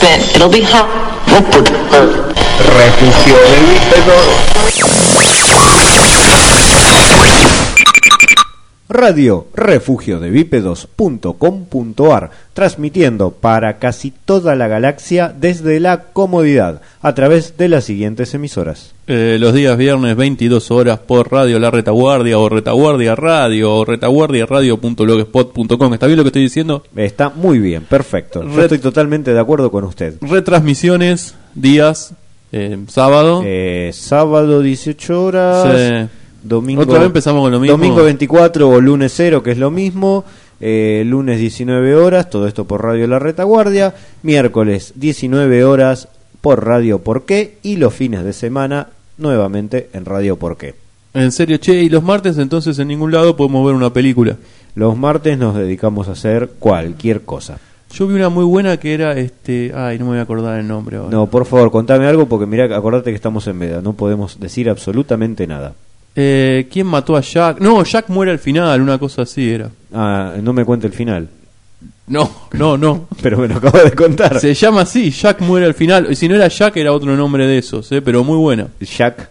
spit. It'll be hot. Refugio de Radio Refugio de Bípedos.com.ar, transmitiendo para casi toda la galaxia desde la comodidad a través de las siguientes emisoras. Eh, los días viernes 22 horas por Radio La Retaguardia o Retaguardia Radio o retaguardiaradio.blogspot.com. ¿Está bien lo que estoy diciendo? Está muy bien, perfecto. Yo estoy totalmente de acuerdo con usted. Retransmisiones, días, eh, sábado. Eh, sábado 18 horas. Sí. Domingo, Otra vez empezamos con lo mismo. Domingo 24 o lunes 0, que es lo mismo. eh, lunes 19 horas, todo esto por Radio La Retaguardia. Miércoles 19 horas por Radio Por qué. Y los fines de semana nuevamente en Radio Por qué. En serio, che, y los martes entonces en ningún lado podemos ver una película. Los martes nos dedicamos a hacer cualquier cosa. Yo vi una muy buena que era este, ay, no me voy a acordar el nombre ahora. No, por favor, contame algo porque mira, acordate que estamos en veda, no podemos decir absolutamente nada. Eh, ¿Quién mató a Jack? No, Jack muere al final, una cosa así era. Ah, no me cuente el final, No, no, no. pero me lo acabo de contar. Se llama así, Jack muere al final. Y si no era Jack era otro nombre de esos, eh, pero muy buena. Jack,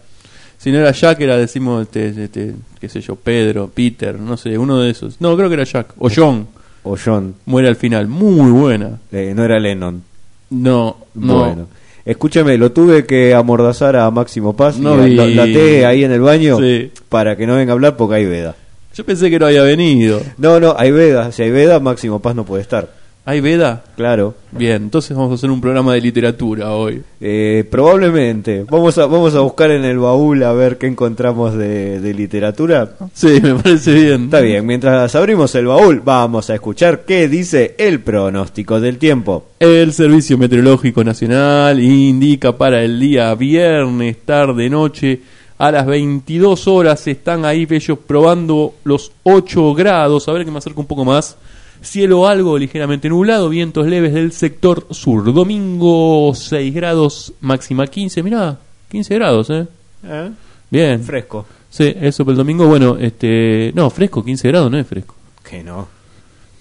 Si no era Jack era, decimos, este, este, qué sé yo, Pedro, Peter, no sé, uno de esos. No, creo que era Jack. O John, o John, muere al final. Muy buena. eh, no era Lennon. No, no. Bueno. Escúchame, lo tuve que amordazar a Máximo Paz No y até ahí en el baño Sí. para que no venga a hablar porque hay veda. Yo pensé que no había venido. No, no, hay veda. Si hay veda, Máximo Paz no puede estar. ¿Hay veda? Claro. Bien, entonces vamos a hacer un programa de literatura hoy. Eh, probablemente. Vamos a, vamos a buscar en el baúl a ver qué encontramos de, de literatura. Sí, me parece bien. Está bien, mientras abrimos el baúl, vamos a escuchar qué dice el pronóstico del tiempo. El Servicio Meteorológico Nacional indica para el día viernes, tarde, noche, a las 22 horas están ahí ellos probando los 8 grados. A ver que me acerco un poco más. Cielo algo ligeramente nublado, vientos leves del sector sur. Domingo 6 grados, máxima 15. Mirá, 15 grados, ¿eh? Bien. Fresco. Sí, eso para el domingo. Bueno, este. No, fresco, 15 grados no es fresco. Que no.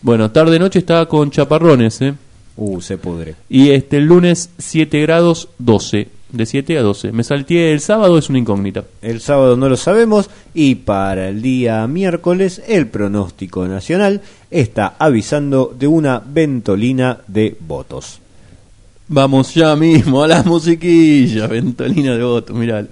Bueno, tarde, noche está con chaparrones, ¿eh? Uh, se pudre. Y este el lunes 7 grados 12, de 7 a 12. Me salteé el sábado, es una incógnita. El sábado no lo sabemos y para el día miércoles el pronóstico nacional está avisando de una ventolina de votos. Vamos ya mismo a la musiquilla, ventolina de voto, mirá.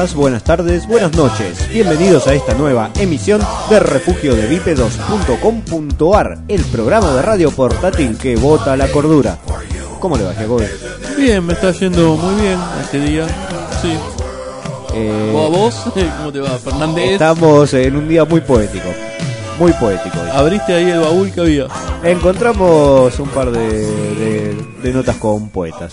Días, buenas tardes, buenas noches. Bienvenidos a esta nueva emisión de Refugio de Bípedos.com.ar, el programa de radio portátil que vota la cordura. ¿Cómo le va, Jacob? Bien, me está yendo muy bien este día. Sí. Eh, ¿Vos, a vos? ¿Cómo te va, Fernández? estamos en un día muy poético. Muy poético. hoy. Abriste ahí el baúl que había. Encontramos un par de, de- de notas con poetas.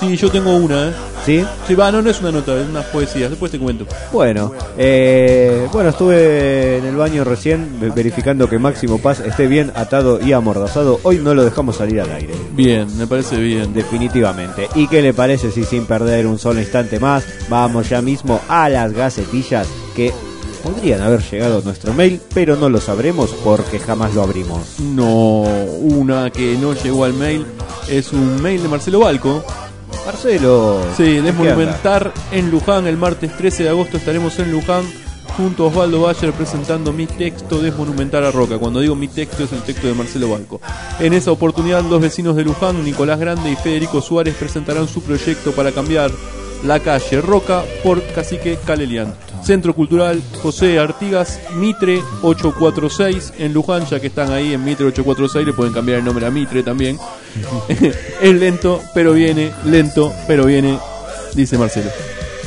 Sí, yo tengo una, ¿eh? ¿Sí? Sí, va, no, no es una nota, es unas poesías. Después te cuento. Bueno, eh, bueno, estuve en el baño recién ve- verificando que Máximo Paz esté bien atado y amordazado. Hoy no lo dejamos salir al aire. Bien, me parece bien. Definitivamente. ¿Y qué le parece si sin perder un solo instante más vamos ya mismo a las gacetillas que podrían haber llegado a nuestro mail, pero no lo sabremos porque jamás lo abrimos? No, una que no llegó al mail es un mail de Marcelo Balco. Marcelo. Sí, ¿qué anda? desmonumentar en Luján. El martes 13 de agosto estaremos en Luján junto a Osvaldo Bayer presentando mi texto Desmonumentar a Roca. Cuando digo mi texto es el texto de Marcelo Balco. En esa oportunidad, dos vecinos de Luján, Nicolás Grande y Federico Suárez, presentarán su proyecto para cambiar la calle Roca por Cacique Calelian. Centro Cultural José Artigas, Mitre 846 en Luján, ya que están ahí en Mitre 846, le pueden cambiar el nombre a Mitre también. es lento, pero viene, lento, pero viene, dice Marcelo.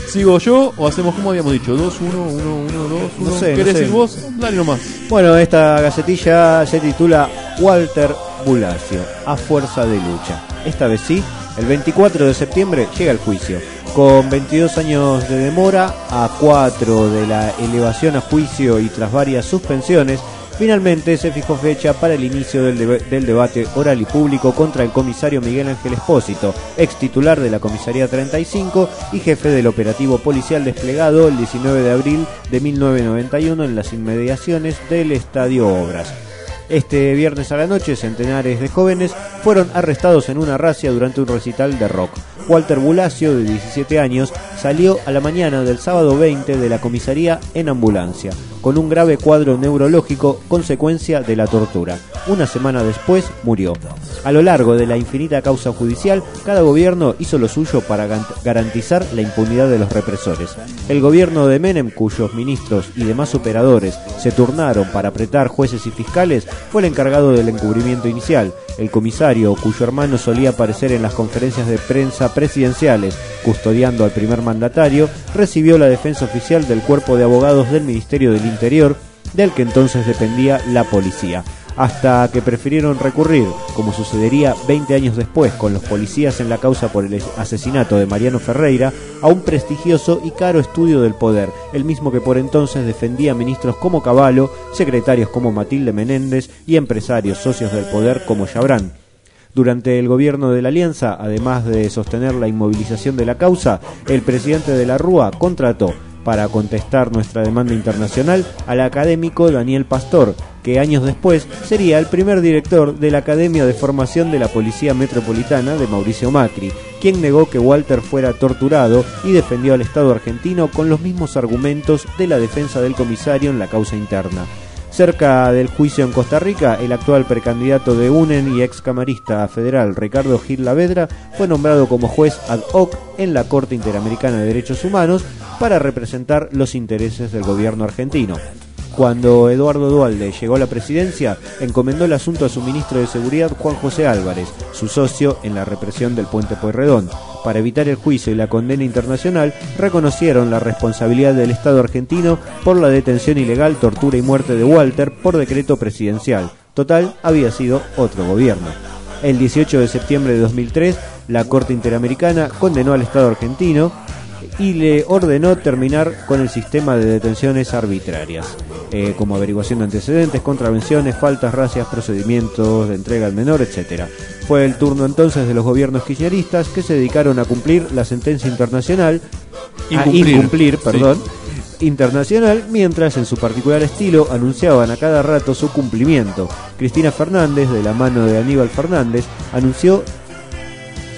¿Sigo yo o hacemos como habíamos dicho? 2, 1, 1, 1, 2, 1. No sé, no ¿Querés sé. ir vos? Dale nomás. Bueno, esta gacetilla se titula Walter Bulacio, a fuerza de lucha. Esta vez sí, el 24 de septiembre llega el juicio. Con 22 años de demora, a 4 de la elevación a juicio y tras varias suspensiones, finalmente se fijó fecha para el inicio del, deba- del debate oral y público contra el comisario Miguel Ángel Espósito, ex titular de la Comisaría 35 y jefe del operativo policial desplegado el 19 de abril de 1991 en las inmediaciones del Estadio Obras. Este viernes a la noche, centenares de jóvenes fueron arrestados en una racia durante un recital de rock. Walter Bulacio, de 17 años, salió a la mañana del sábado 20 de la comisaría en ambulancia, con un grave cuadro neurológico consecuencia de la tortura. Una semana después murió. A lo largo de la infinita causa judicial, cada gobierno hizo lo suyo para garantizar la impunidad de los represores. El gobierno de Menem, cuyos ministros y demás operadores se turnaron para apretar jueces y fiscales, fue el encargado del encubrimiento inicial. El comisario, cuyo hermano solía aparecer en las conferencias de prensa presidenciales custodiando al primer mandatario, recibió la defensa oficial del cuerpo de abogados del Ministerio del Interior, del que entonces dependía la policía hasta que prefirieron recurrir, como sucedería 20 años después con los policías en la causa por el asesinato de Mariano Ferreira, a un prestigioso y caro estudio del poder, el mismo que por entonces defendía ministros como Cavallo, secretarios como Matilde Menéndez y empresarios socios del poder como Chabrán. Durante el gobierno de la Alianza, además de sostener la inmovilización de la causa, el presidente de la Rúa contrató para contestar nuestra demanda internacional al académico Daniel Pastor, que años después sería el primer director de la Academia de Formación de la Policía Metropolitana de Mauricio Macri, quien negó que Walter fuera torturado y defendió al Estado argentino con los mismos argumentos de la defensa del comisario en la causa interna. Cerca del juicio en Costa Rica, el actual precandidato de UNEN y ex camarista federal Ricardo Gil Lavedra fue nombrado como juez ad hoc en la Corte Interamericana de Derechos Humanos para representar los intereses del gobierno argentino. Cuando Eduardo Dualde llegó a la presidencia, encomendó el asunto a su ministro de Seguridad Juan José Álvarez, su socio en la represión del puente Pueyrredón. Para evitar el juicio y la condena internacional, reconocieron la responsabilidad del Estado argentino por la detención ilegal, tortura y muerte de Walter por decreto presidencial. Total, había sido otro gobierno. El 18 de septiembre de 2003, la Corte Interamericana condenó al Estado argentino y le ordenó terminar con el sistema de detenciones arbitrarias, eh, como averiguación de antecedentes, contravenciones, faltas, racias, procedimientos de entrega al menor, etc. Fue el turno entonces de los gobiernos kirchneristas que se dedicaron a cumplir la sentencia internacional, a Incumplir. Sí. perdón, internacional, mientras en su particular estilo anunciaban a cada rato su cumplimiento. Cristina Fernández, de la mano de Aníbal Fernández, anunció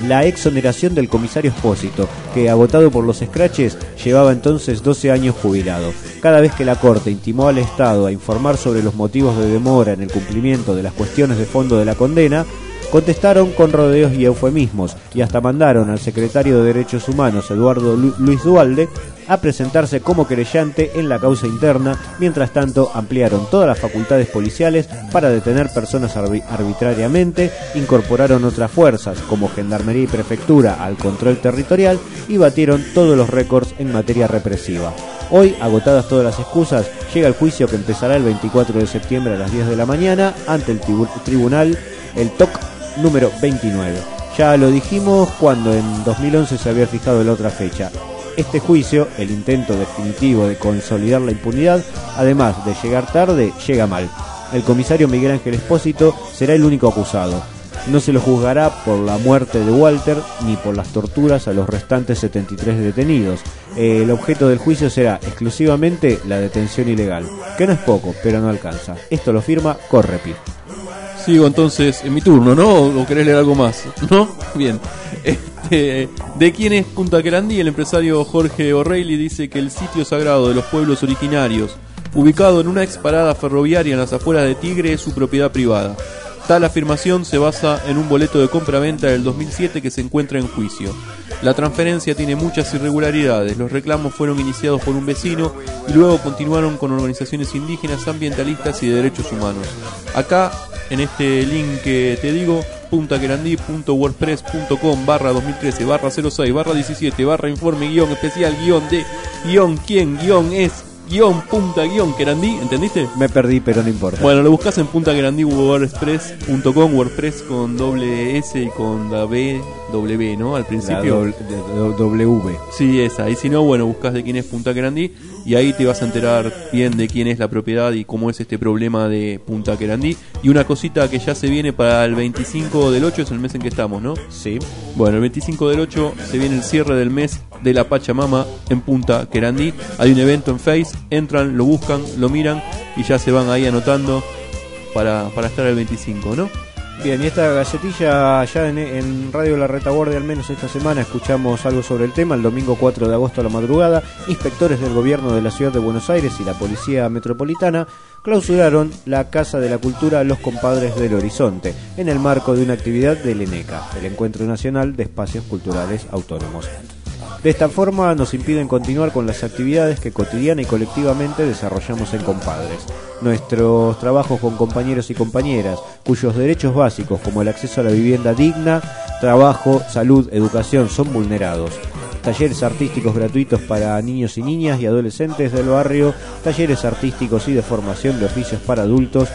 la exoneración del comisario Espósito, que agotado por los escraches llevaba entonces 12 años jubilado. Cada vez que la Corte intimó al Estado a informar sobre los motivos de demora en el cumplimiento de las cuestiones de fondo de la condena, Contestaron con rodeos y eufemismos y hasta mandaron al secretario de Derechos Humanos, Eduardo Lu- Luis Dualde, a presentarse como querellante en la causa interna. Mientras tanto, ampliaron todas las facultades policiales para detener personas arbi- arbitrariamente, incorporaron otras fuerzas como Gendarmería y Prefectura al control territorial y batieron todos los récords en materia represiva. Hoy, agotadas todas las excusas, llega el juicio que empezará el 24 de septiembre a las 10 de la mañana ante el tribu- tribunal, el TOC número 29. Ya lo dijimos cuando en 2011 se había fijado la otra fecha. Este juicio, el intento definitivo de consolidar la impunidad, además de llegar tarde, llega mal. El comisario Miguel Ángel Espósito será el único acusado. No se lo juzgará por la muerte de Walter ni por las torturas a los restantes 73 detenidos. El objeto del juicio será exclusivamente la detención ilegal, que no es poco, pero no alcanza. Esto lo firma Correpi. Sigo entonces en mi turno, ¿no? ¿O querés leer algo más? ¿No? Bien. Este, ¿De quién es Punta Querandí? El empresario Jorge O'Reilly dice que el sitio sagrado de los pueblos originarios, ubicado en una ex parada ferroviaria en las afueras de Tigre, es su propiedad privada. Tal afirmación se basa en un boleto de compra-venta del 2007 que se encuentra en juicio. La transferencia tiene muchas irregularidades. Los reclamos fueron iniciados por un vecino y luego continuaron con organizaciones indígenas, ambientalistas y de derechos humanos. Acá, en este link que te digo, puntaquerandí.wordpress.com barra 2013 barra 06 barra 17 barra informe guion especial guion de guion quién guion es guion punta guion querandí, ¿entendiste? Me perdí, pero no importa. Bueno, lo buscas en puntaquerandí.wordpress.com, WordPress con doble S y con la B, W, ¿no? Al La principio. doble- de- de- W. Sí, esa. Y si no, bueno, buscas de quién es Punta Querandí y ahí te vas a enterar bien de quién es la propiedad y cómo es este problema de Punta Querandí. Y una cosita que ya se viene para el 25 del 8, es el mes en que estamos, ¿no? Sí. Bueno, el 25 del 8 se viene el cierre del mes de la Pachamama en Punta Querandí. Hay un evento en Face, entran, lo buscan, lo miran y ya se van ahí anotando para, para estar el 25, ¿no? Bien, y esta galletilla ya en, en Radio La Retaguardia, al menos esta semana, escuchamos algo sobre el tema. El domingo 4 de agosto a la madrugada, inspectores del gobierno de la ciudad de Buenos Aires y la Policía Metropolitana clausuraron la Casa de la Cultura Los Compadres del Horizonte, en el marco de una actividad del ENECA, el Encuentro Nacional de Espacios Culturales Autónomos. De esta forma nos impiden continuar con las actividades que cotidiana y colectivamente desarrollamos en Compadres. Nuestros trabajos con compañeros y compañeras, cuyos derechos básicos como el acceso a la vivienda digna, trabajo, salud, educación son vulnerados. Talleres artísticos gratuitos para niños y niñas y adolescentes del barrio, talleres artísticos y de formación de oficios para adultos,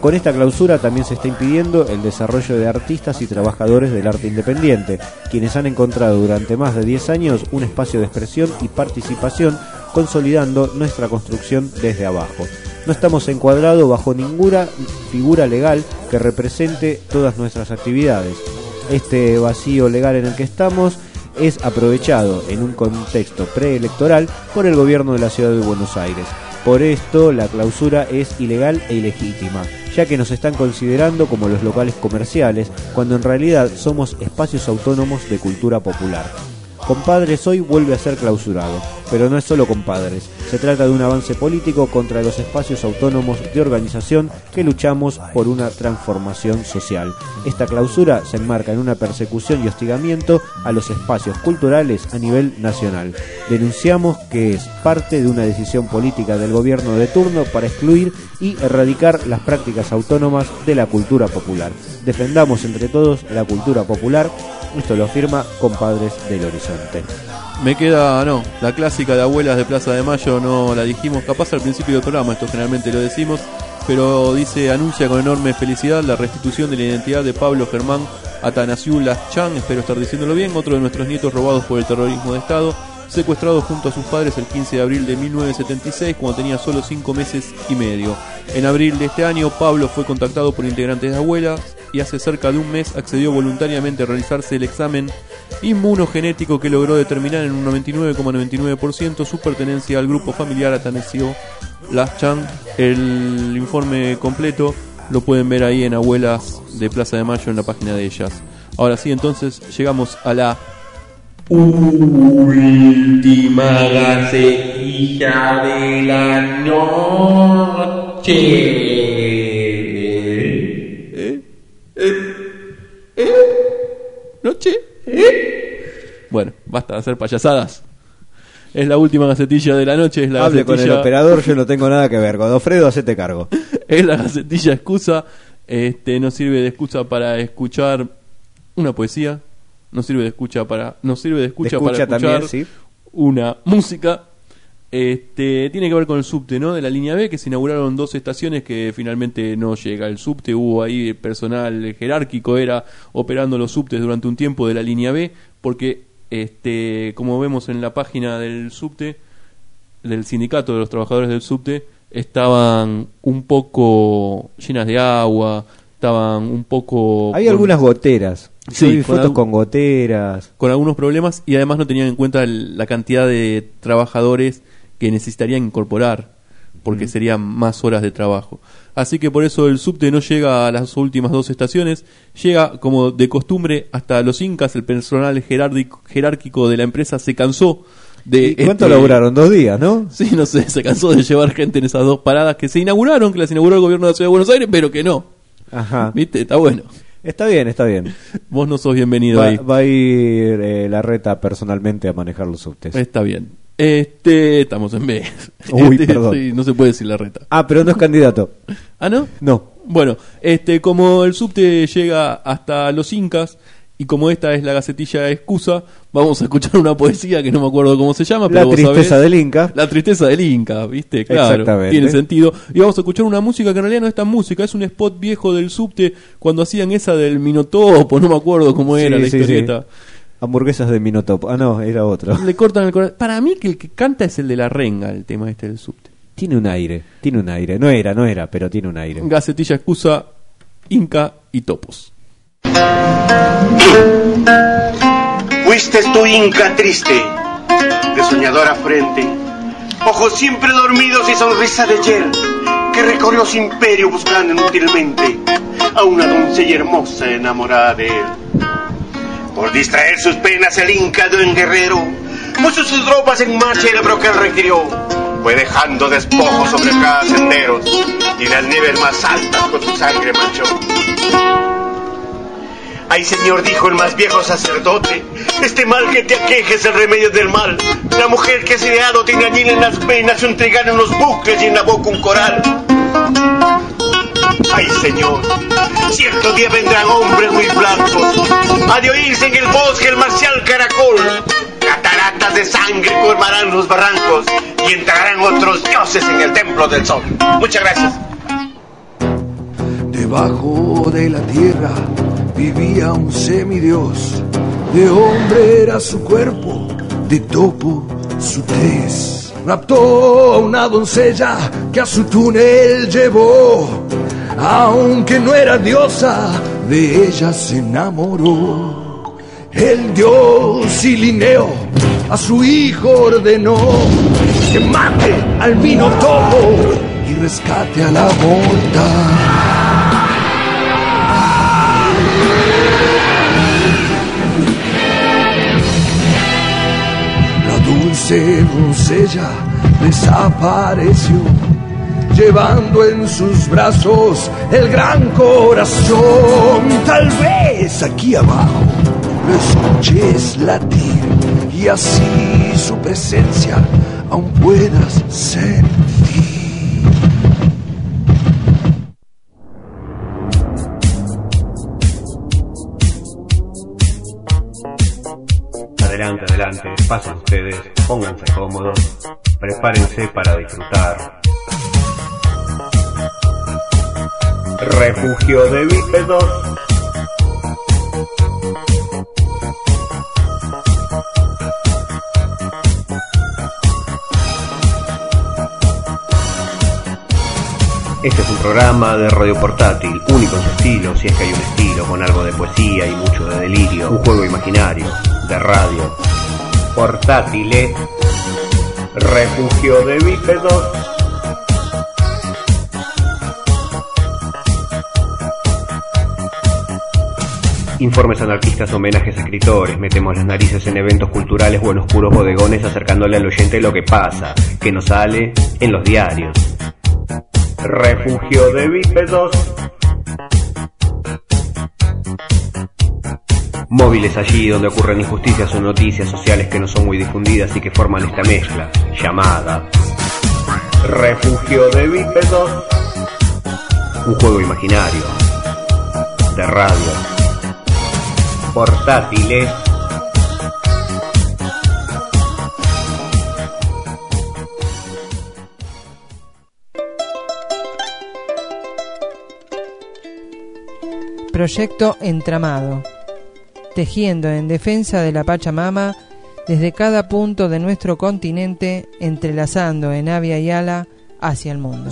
con esta clausura también se está impidiendo el desarrollo de artistas y trabajadores del arte independiente, quienes han encontrado durante más de 10 años un espacio de expresión y participación, consolidando nuestra construcción desde abajo. No estamos encuadrados bajo ninguna figura legal que represente todas nuestras actividades. Este vacío legal en el que estamos es aprovechado en un contexto preelectoral por el gobierno de la ciudad de Buenos Aires. Por esto, la clausura es ilegal e ilegítima, ya que nos están considerando como los locales comerciales, cuando en realidad somos espacios autónomos de cultura popular. Compadres hoy vuelve a ser clausurado, pero no es solo Compadres, se trata de un avance político contra los espacios autónomos de organización que luchamos por una transformación social. Esta clausura se enmarca en una persecución y hostigamiento a los espacios culturales a nivel nacional. Denunciamos que es parte de una decisión política del gobierno de turno para excluir y erradicar las prácticas autónomas de la cultura popular. Defendamos entre todos la cultura popular. Esto lo afirma Compadres del Horizonte. Me queda, no, la clásica de abuelas de Plaza de Mayo, no la dijimos, capaz al principio del programa, esto generalmente lo decimos, pero dice, anuncia con enorme felicidad la restitución de la identidad de Pablo Germán Atanasiu Chan, espero estar diciéndolo bien, otro de nuestros nietos robados por el terrorismo de Estado, secuestrado junto a sus padres el 15 de abril de 1976, cuando tenía solo 5 meses y medio. En abril de este año, Pablo fue contactado por integrantes de abuelas y hace cerca de un mes accedió voluntariamente a realizarse el examen inmunogenético que logró determinar en un 99,99% su pertenencia al grupo familiar Atanasio Laschan. El informe completo lo pueden ver ahí en Abuelas de Plaza de Mayo en la página de ellas. Ahora sí, entonces llegamos a la Última gacetilla de la noche. Basta de hacer payasadas. Es la última gacetilla de la noche, es la Hable con el operador, yo no tengo nada que ver. Godofredo, hacete cargo. es la gacetilla excusa. Este, nos sirve de excusa para escuchar una poesía. Nos sirve de escucha para, nos sirve de escucha, De escucha para escuchar también, sí. una música. Este, tiene que ver con el subte, ¿no? De la línea B, que se inauguraron dos estaciones que finalmente no llega el subte. Hubo ahí personal jerárquico, era operando los subtes durante un tiempo de la línea B, porque, este, como vemos en la página del subte, del sindicato de los trabajadores del subte, estaban un poco llenas de agua, estaban un poco... Hay con- algunas goteras. Sí, Yo vi con fotos con goteras. con algunos problemas y además no tenían en cuenta el- la cantidad de trabajadores que necesitarían incorporar porque serían más horas de trabajo. Así que por eso el subte no llega a las últimas dos estaciones, llega como de costumbre hasta los incas, el personal jerárquico, jerárquico de la empresa se cansó de... ¿Y ¿Cuánto este- laburaron? Dos días, ¿no? Sí, no sé, se cansó de llevar gente en esas dos paradas que se inauguraron, que las inauguró el gobierno de la Ciudad de Buenos Aires, pero que no. Ajá. ¿Viste? Está bueno. Está bien, está bien. Vos no sos bienvenido Va, ahí. va a ir eh, la reta personalmente a manejar los subtes. Está bien. Este, estamos en B. Uy, Este, perdón. sí, no se puede decir la reta. Ah, pero no es candidato. ¿Ah, no? No. Bueno, este, como el subte llega hasta los incas y como esta es la gacetilla excusa, vamos a escuchar una poesía que no me acuerdo cómo se llama, La pero vos tristeza sabés. del Inca. La tristeza del Inca, ¿viste? Claro, tiene sentido. Y vamos a escuchar una música que en realidad no es tan música, es un spot viejo del subte cuando hacían esa del Minotopo, no me acuerdo cómo era Sí, la sí, historieta. sí. Hamburguesas de Minotopo. Ah, no, era otro. Le cortan el corazón. Para mí que el que canta es el de la renga, el tema este del subte. Tiene un aire, tiene un aire. No era, no era, pero tiene un aire. Gacetilla excusa, Inca y Topos. Fuiste tu inca triste, de soñadora frente, ojos siempre dormidos y sonrisa de ayer, que recorrió su imperio buscando inútilmente a una doncella hermosa enamorada de él. Por distraer sus penas el inca de un guerrero, puso sus tropas en marcha y que él requirió, fue dejando despojos sobre cada sendero y las nieves más altas con su sangre manchó. Ay, Señor, dijo el más viejo sacerdote, este mal que te aqueje es el remedio del mal. La mujer que has ideado tiene allí en las venas un trigal en los bucles y en la boca un coral. Ay, Señor, cierto día vendrán hombres muy blancos, ha de oírse en el bosque el marcial caracol. Cataratas de sangre colmarán los barrancos y entrarán otros dioses en el templo del sol. Muchas gracias. Debajo de la tierra vivía un semidios. De hombre era su cuerpo, de topo su tez. Raptó a una doncella que a su túnel llevó. Aunque no era diosa, de ella se enamoró. El dios Ilineo a su hijo ordenó que mate al minotopo y rescate a la morta. La dulce doncella desapareció, llevando en sus brazos el gran corazón. Tal vez aquí abajo lo escuches latir y así su presencia aún puedas sentir. Adelante, adelante, pasen ustedes, pónganse cómodos, prepárense para disfrutar. Refugio de bípedos. Este es un programa de radio portátil, único en su estilo, si es que hay un estilo, con algo de poesía y mucho de delirio, un juego imaginario, de radio. Portátiles, refugio de bípedos. Informes anarquistas, homenajes a escritores, metemos las narices en eventos culturales o en oscuros bodegones acercándole al oyente lo que pasa, que no sale en los diarios. Refugio de bípedos. Móviles allí donde ocurren injusticias o noticias sociales que no son muy difundidas y que forman esta mezcla llamada Refugio de Bípedos. Un juego imaginario de radio. Portátiles. Proyecto Entramado. Tejiendo en defensa de la Pachamama desde cada punto de nuestro continente, entrelazando en Avia y Ala hacia el mundo.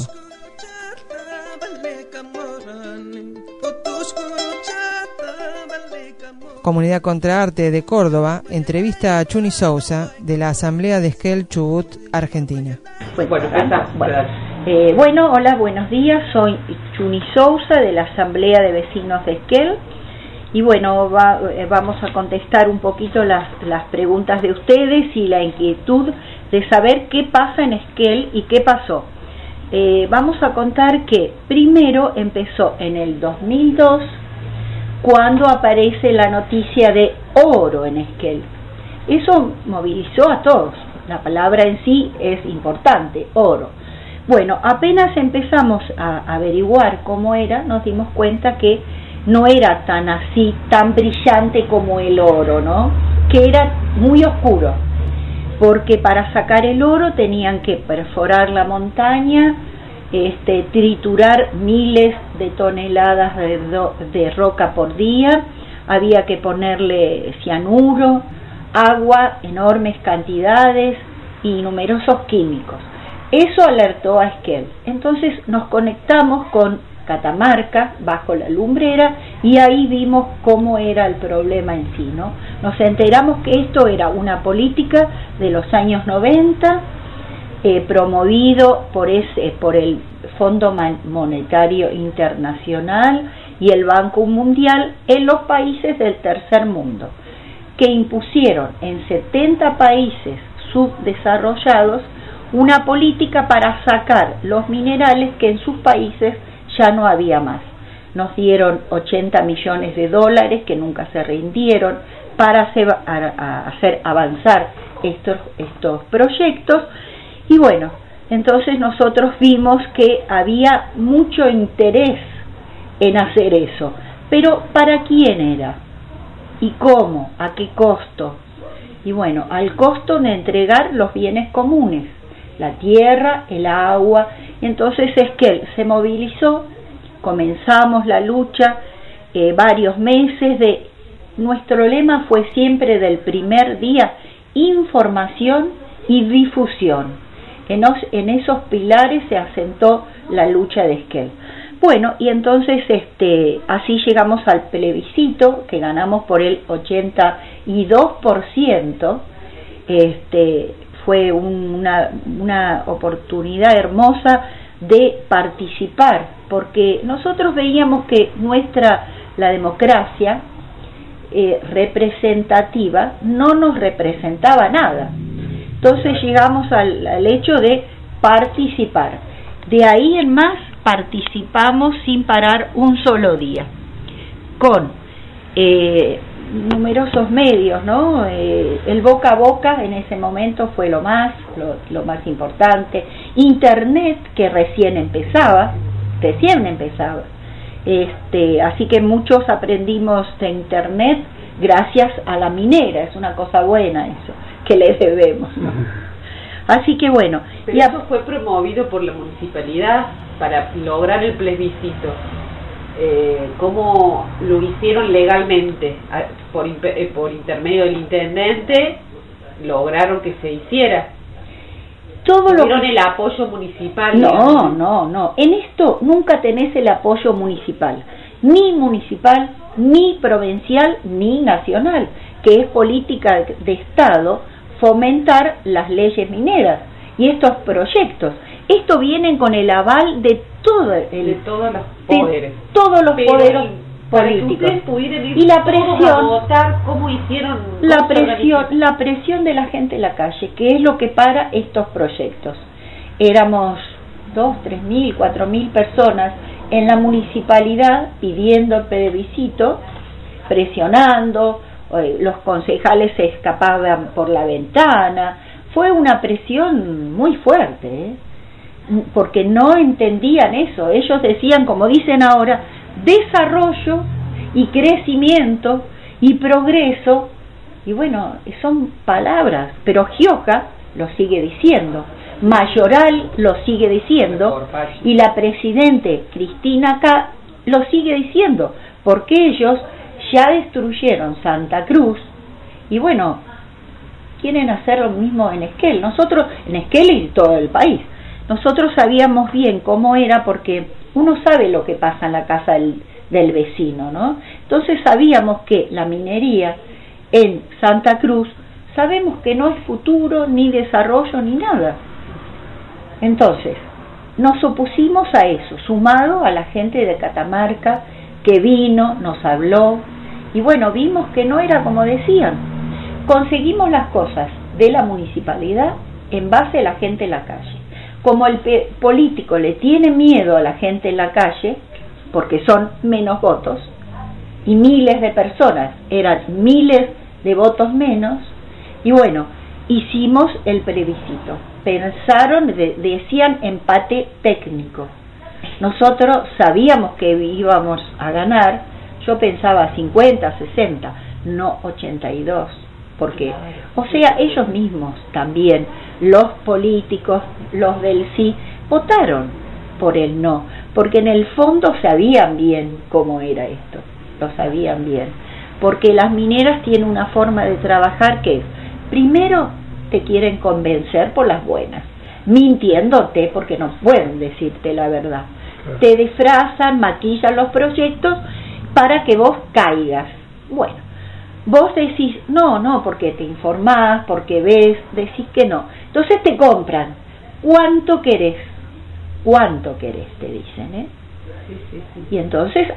Comunidad Contra Arte de Córdoba entrevista a Chuni Sousa de la Asamblea de Esquel Chubut, Argentina. Bueno, bueno, eh, bueno, hola, buenos días. Soy Chuni Sousa de la Asamblea de Vecinos de Esquel. Y bueno, va, eh, vamos a contestar un poquito las, las preguntas de ustedes y la inquietud de saber qué pasa en Esquel y qué pasó. Eh, vamos a contar que primero empezó en el 2002 cuando aparece la noticia de oro en Esquel. Eso movilizó a todos. La palabra en sí es importante, oro. Bueno, apenas empezamos a averiguar cómo era, nos dimos cuenta que no era tan así, tan brillante como el oro, ¿no? Que era muy oscuro, porque para sacar el oro tenían que perforar la montaña, este, triturar miles de toneladas de, de roca por día, había que ponerle cianuro, agua, enormes cantidades y numerosos químicos. Eso alertó a Esquel. Entonces nos conectamos con Catamarca bajo la lumbrera y ahí vimos cómo era el problema en sí, ¿no? Nos enteramos que esto era una política de los años 90 eh, promovido por, ese, por el Fondo Monetario Internacional y el Banco Mundial en los países del tercer mundo, que impusieron en 70 países subdesarrollados una política para sacar los minerales que en sus países ya no había más. Nos dieron 80 millones de dólares que nunca se rindieron para hacer, hacer avanzar estos, estos proyectos y bueno, entonces nosotros vimos que había mucho interés en hacer eso. Pero ¿para quién era? ¿Y cómo? ¿A qué costo? Y bueno, al costo de entregar los bienes comunes, la tierra, el agua. Entonces es que se movilizó, comenzamos la lucha eh, varios meses de... Nuestro lema fue siempre del primer día información y difusión en, esos pilares se asentó la lucha de Esquel. Bueno, y entonces este, así llegamos al plebiscito, que ganamos por el 82%. Este, fue una, una oportunidad hermosa de participar, porque nosotros veíamos que nuestra, la democracia eh, representativa, no nos representaba nada. Entonces llegamos al, hecho de participar. De ahí en más participamos sin parar un solo día, con eh, numerosos medios, ¿no? Eh, el boca a boca en ese momento fue lo más, lo, más importante. Internet que recién empezaba, recién empezaba. Este, así que muchos aprendimos de Internet gracias a la minera, es una cosa buena eso que le debemos. Así que bueno. y eso fue promovido por la municipalidad para lograr el plebiscito. Eh, ¿Cómo lo hicieron legalmente? Por, eh, por intermedio del intendente lograron que se hiciera. Todo lo que... el apoyo municipal? No, no, no. En esto nunca tenés el apoyo municipal, ni municipal, ni provincial, ni nacional, que es política de Estado fomentar las leyes mineras y estos proyectos. Esto vienen con el aval de todo el, todos los poderes, todos los poderes políticos. y la presión votar cómo hicieron la presión la presión de la gente en la calle que es lo que para estos proyectos. Éramos dos tres mil cuatro mil personas en la municipalidad pidiendo el plebiscito presionando los concejales se escapaban por la ventana, fue una presión muy fuerte, ¿eh? porque no entendían eso, ellos decían, como dicen ahora, desarrollo y crecimiento y progreso, y bueno, son palabras, pero Gioja lo sigue diciendo, Mayoral lo sigue diciendo, y la presidente Cristina K lo sigue diciendo, porque ellos ya destruyeron Santa Cruz, y bueno, quieren hacer lo mismo en Esquel, nosotros, en Esquel y todo el país, nosotros sabíamos bien cómo era porque uno sabe lo que pasa en la casa del, del vecino, ¿no? Entonces sabíamos que la minería en Santa Cruz, sabemos que no es futuro, ni desarrollo, ni nada. Entonces, nos opusimos a eso, sumado a la gente de Catamarca que vino, nos habló, y bueno, vimos que no era como decían. Conseguimos las cosas de la municipalidad en base a la gente en la calle. Como el político le tiene miedo a la gente en la calle, porque son menos votos, y miles de personas, eran miles de votos menos, y bueno, hicimos el plebiscito. Pensaron, decían empate técnico. Nosotros sabíamos que íbamos a ganar, yo pensaba 50, 60, no 82, porque, o sea, ellos mismos también, los políticos, los del sí, votaron por el no, porque en el fondo sabían bien cómo era esto, lo sabían bien, porque las mineras tienen una forma de trabajar que es, primero te quieren convencer por las buenas, mintiéndote porque no pueden decirte la verdad, te disfrazan, maquillan los proyectos para que vos caigas. Bueno, vos decís, no, no, porque te informás, porque ves, decís que no. Entonces te compran. ¿Cuánto querés? ¿Cuánto querés? Te dicen, ¿eh? Y entonces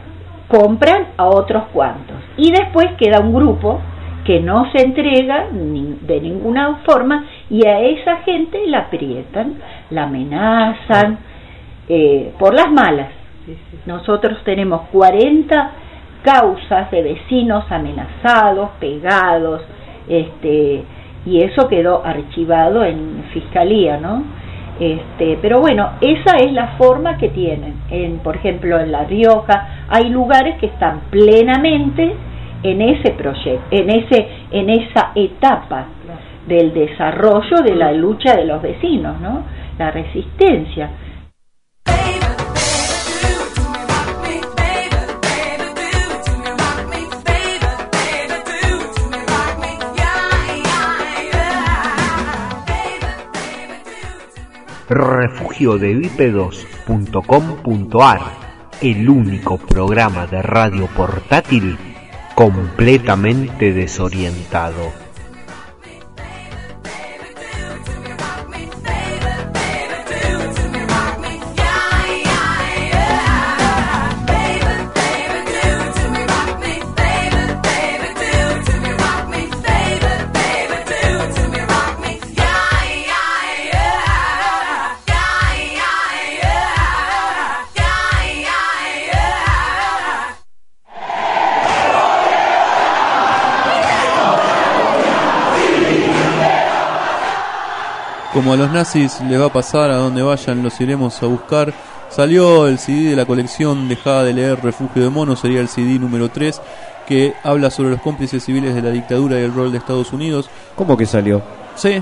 compran a otros cuantos. Y después queda un grupo que no se entrega de ninguna forma y a esa gente la aprietan, la amenazan eh, por las malas. Nosotros tenemos 40 causas de vecinos amenazados, pegados, este, y eso quedó archivado en fiscalía, ¿no? Este, pero bueno, esa es la forma que tienen. En, por ejemplo, en La Rioja hay lugares que están plenamente en ese proyecto, en ese, en esa etapa del desarrollo de la lucha de los vecinos, ¿no? La resistencia. Refugio de bípedos.com.ar, el único programa de radio portátil completamente desorientado. Como a los nazis les va a pasar, a donde vayan los iremos a buscar. Salió el CD de la colección Dejada de leer Refugio de Monos, sería el CD número 3, que habla sobre los cómplices civiles de la dictadura y el rol de Estados Unidos. ¿Cómo que salió? Sí.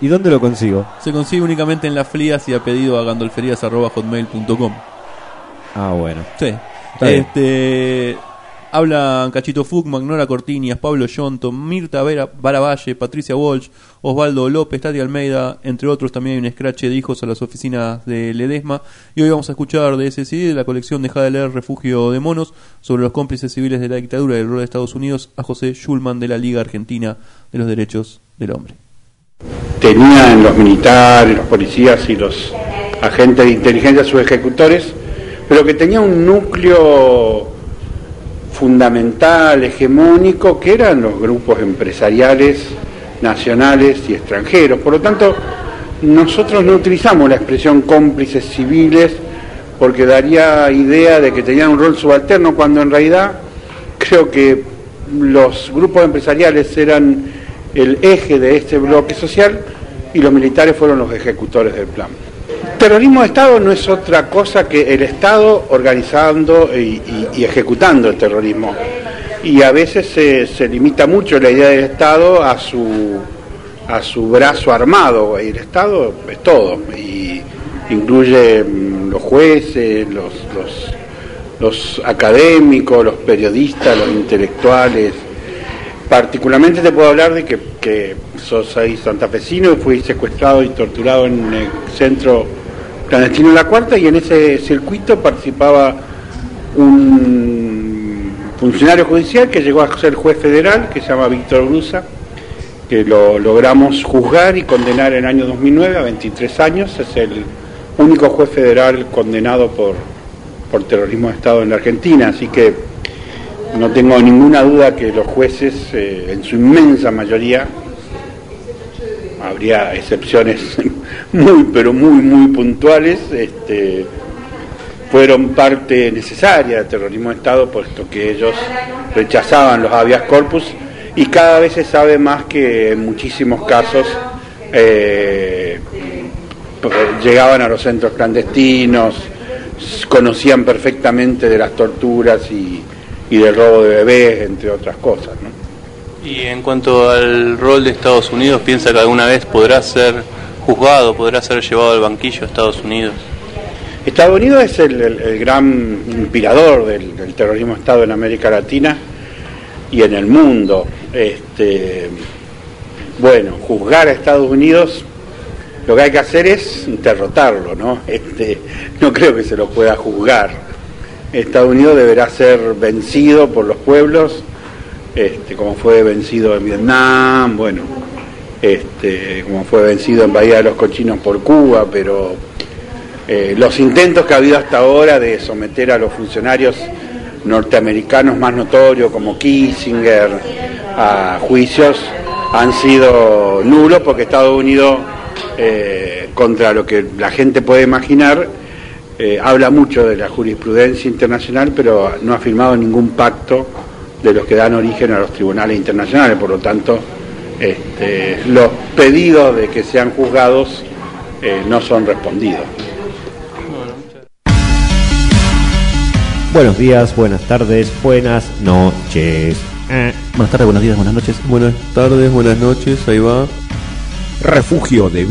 ¿Y dónde lo consigo? Se consigue únicamente en las frías y a pedido a gandolferias.hotmail.com. Ah, bueno. Sí. Este, Hablan Cachito Fug, Magnora Cortinias, Pablo Yonto, Mirta Vera, Baravalle, Patricia Walsh, Osvaldo López, Tati Almeida, entre otros también hay un scratch de hijos a las oficinas de Ledesma. Y hoy vamos a escuchar de ese CD, de la colección Deja de leer Refugio de Monos, sobre los cómplices civiles de la dictadura y el rol de Estados Unidos, a José Schulman de la Liga Argentina de los Derechos del Hombre. Tenían los militares, los policías y los agentes de inteligencia sus ejecutores, pero que tenía un núcleo fundamental, hegemónico, que eran los grupos empresariales nacionales y extranjeros. Por lo tanto, nosotros no utilizamos la expresión cómplices civiles porque daría idea de que tenían un rol subalterno, cuando en realidad creo que los grupos empresariales eran el eje de este bloque social y los militares fueron los ejecutores del plan. Terrorismo de Estado no es otra cosa que el Estado organizando y, ejecutando el terrorismo. Y a veces se, limita mucho la idea del Estado a su, a su brazo armado. El Estado es todo. Y incluye mm, los jueces, los, los académicos, los periodistas, los intelectuales. Particularmente te puedo hablar de que, que sos ahí santafesino y fui secuestrado y torturado en el centro clandestino de la Cuarta y en ese circuito participaba un funcionario judicial que llegó a ser juez federal, que se llama Víctor Brusa, que lo logramos juzgar y condenar en el año 2009 a 23 años. Es el único juez federal condenado por, por terrorismo de Estado en la Argentina, así que no tengo ninguna duda que los jueces, eh, en su inmensa mayoría, habría excepciones muy, pero muy, muy puntuales, este, fueron parte necesaria del terrorismo de Estado, puesto que ellos rechazaban los habeas corpus y cada vez se sabe más que en muchísimos casos eh, llegaban a los centros clandestinos, conocían perfectamente de las torturas y, y del robo de bebés, entre otras cosas. ¿no? Y en cuanto al rol de Estados Unidos, ¿piensa que alguna vez podrá ser juzgado, podrá ser llevado al banquillo de Estados Unidos? Estados Unidos es el, el- el gran inspirador del, del terrorismo Estado en América Latina y en el mundo. Este, bueno, juzgar a Estados Unidos, lo que hay que hacer es derrotarlo, ¿no? Este, no creo que se lo pueda juzgar. Estados Unidos deberá ser vencido por los pueblos, este, como fue vencido en Vietnam, bueno, este, como fue vencido en Bahía de los Cochinos por Cuba, pero eh, los intentos que ha habido hasta ahora de someter a los funcionarios norteamericanos más notorios como Kissinger a juicios han sido nulos porque Estados Unidos, eh, contra lo que la gente puede imaginar, eh, habla mucho de la jurisprudencia internacional, pero no ha firmado ningún pacto de los que dan origen a los tribunales internacionales. Por lo tanto, este, los pedidos de que sean juzgados eh, no son respondidos. Buenos días, buenas tardes, buenas noches. Eh, Buenas tardes, buenos días, buenas noches. Buenas tardes, buenas noches, ahí va. Refugio de